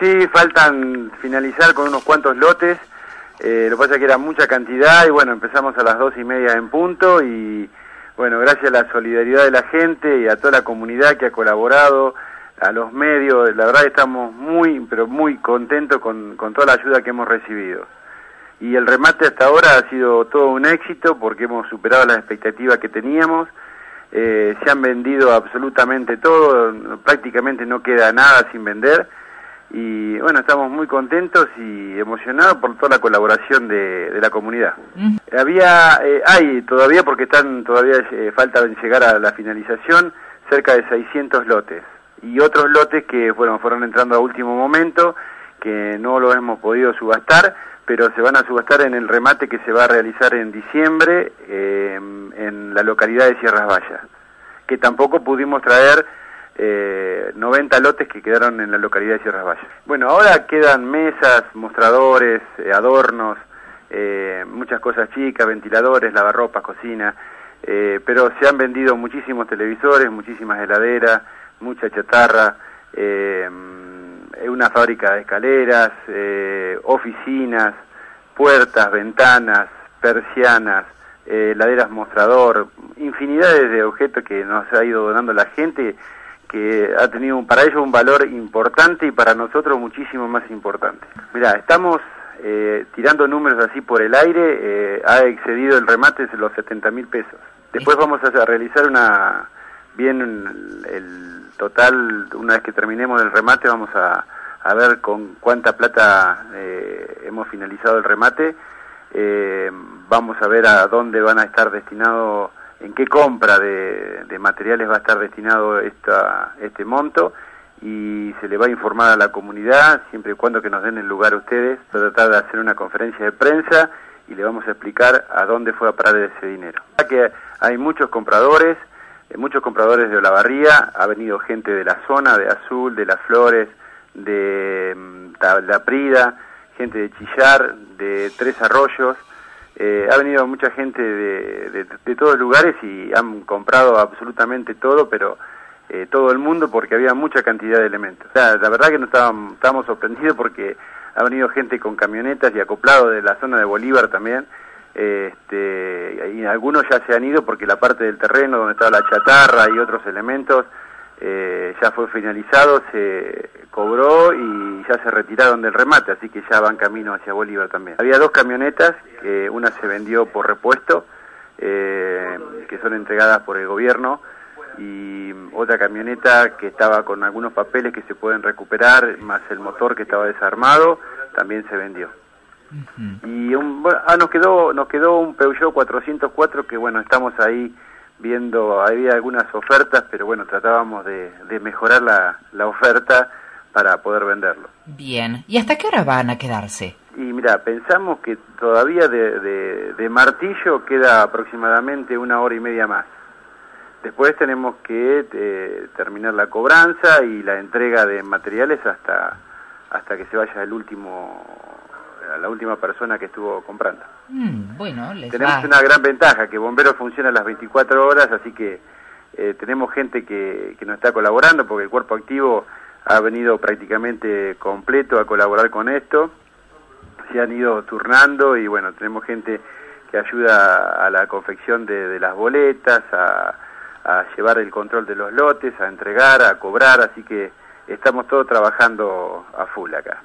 Sí, faltan finalizar con unos cuantos lotes. Eh, lo que pasa es que era mucha cantidad y bueno, empezamos a las dos y media en punto y bueno, gracias a la solidaridad de la gente y a toda la comunidad que ha colaborado, a los medios, la verdad estamos muy, pero muy contentos con, toda la ayuda que hemos recibido. Y el remate hasta ahora ha sido todo un éxito porque hemos superado las expectativas que teníamos. Eh, se han vendido absolutamente todo, prácticamente no queda nada sin vender y bueno, estamos muy contentos y emocionados por toda la colaboración de, la comunidad. Mm. Había, eh, hay todavía, porque están todavía eh, falta llegar a la finalización, cerca de 600 lotes y otros lotes que bueno, fueron entrando a último momento, que no lo hemos podido subastar, pero se van a subastar en el remate que se va a realizar en diciembre eh, en la localidad de Sierras Vallas, que tampoco pudimos traer eh, 90 lotes que quedaron en la localidad de Sierras Valles. Bueno, ahora quedan mesas, mostradores, eh, adornos, eh, muchas cosas chicas, ventiladores, lavarropas, cocina, eh, pero se han vendido muchísimos televisores, muchísimas heladeras, mucha chatarra, una fábrica de escaleras, oficinas, puertas, ventanas, persianas, laderas mostrador, infinidades de objetos que nos ha ido donando la gente que ha tenido para ellos un valor importante y para nosotros muchísimo más importante. Mira, estamos eh, tirando números así por el aire, eh, ha excedido el remate de los 70 mil pesos. Después vamos a realizar una, bien el, total, una vez que terminemos el remate, vamos a, a ver con cuánta plata eh, hemos finalizado el remate. vamos a ver a dónde van a estar destinados en qué compra de, materiales va a estar destinado esta, este monto y se le va a informar a la comunidad, siempre y cuando que nos den el lugar ustedes, para tratar de hacer una conferencia de prensa y le vamos a explicar a dónde fue a parar ese dinero. Que hay muchos compradores, eh, muchos compradores de Olavarría, ha venido gente de la zona, de Azul, de Las Flores, de mm, La Prida, gente de Chillar, de Tres Arroyos, eh, ha venido mucha gente de, de, todos lugares y han comprado absolutamente todo, pero eh, todo el mundo porque había mucha cantidad de elementos. la verdad que no estábamos, estábamos sorprendidos porque ha venido gente con camionetas y acoplado de la zona de Bolívar también. este, y algunos ya se han ido porque la parte del terreno donde estaba la chatarra y otros elementos eh, ya fue finalizado, se cobró y ya se retiraron del remate, así que ya van camino hacia Bolívar también. Había dos camionetas, que una se vendió por repuesto, eh, que son entregadas por el gobierno, y otra camioneta que estaba con algunos papeles que se pueden recuperar, más el motor que estaba desarmado, también se vendió. Y un, ah, nos quedó nos quedó un Peugeot 404 que bueno, estamos ahí viendo, había algunas ofertas, pero bueno, tratábamos de, mejorar la, la, oferta para poder venderlo. Bien, ¿y hasta qué hora van a quedarse? Y mira, pensamos que todavía de, de, martillo queda aproximadamente una hora y media más. Después tenemos que eh, terminar la cobranza y la entrega de materiales hasta, hasta que se vaya el último la última persona que estuvo comprando. Mm, bueno, tenemos una gran ventaja, que Bomberos funciona las 24 horas, así que eh, tenemos gente que, que nos está colaborando, porque el cuerpo activo ha venido prácticamente completo a colaborar con esto, se han ido turnando y bueno, tenemos gente que ayuda a la confección de, las boletas, a, a llevar el control de los lotes, a entregar, a cobrar, así que estamos todos trabajando a full acá.